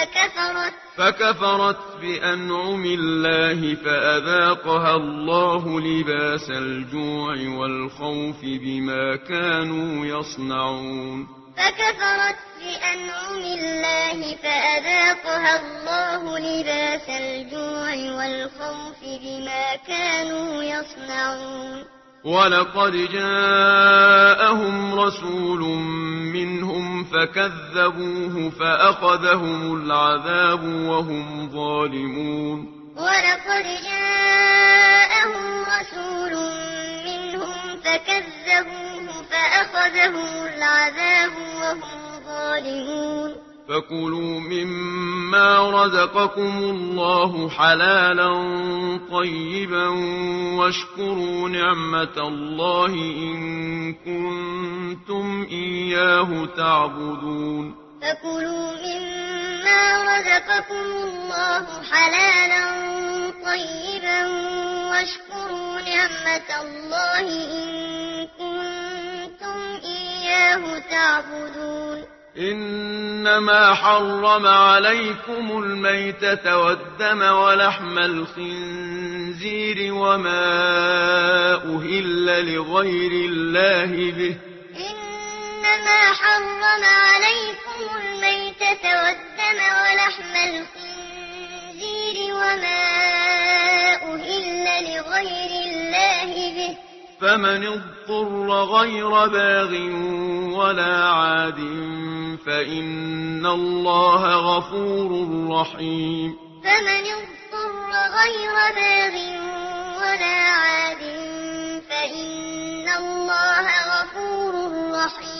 فكفرت. فكفرت بأنعم الله فأذاقها الله لباس الجوع والخوف بما كانوا يصنعون. فكفرت بأنعم الله فأذاقها الله لباس الجوع والخوف بما كانوا يصنعون. ولقد جاءهم رسول منهم فكذبوه فأخذهم العذاب وهم ظالمون ولقد جاءهم رسول منهم فكذبوه فأخذهم العذاب وهم ظالمون فكلوا مما رزقكم الله حلالا طيبا واشكروا نعمة الله إن كنتم إياه تعبدون فكلوا مما رزقكم الله حلالا طيبا واشكروا نعمة الله إن كنتم إياه تعبدون إنما حرم عليكم الميتة والدم ولحم الخنزير وما أهل لغير الله به. إنما حرم عليكم الميتة فمن اضطر غير باغ ولا عاد فإن الله غفور رحيم. فمن اضطر غير باغ ولا عاد فإن الله غفور رحيم.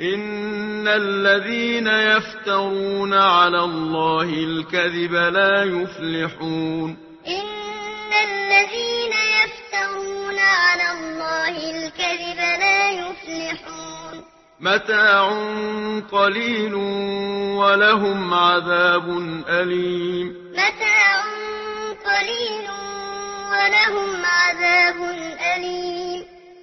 إن الذين يفترون على الله الكذب لا يفلحون إن الذين يفترون على الله الكذب لا يفلحون متاع قليل ولهم عذاب أليم متاع قليل ولهم عذاب أليم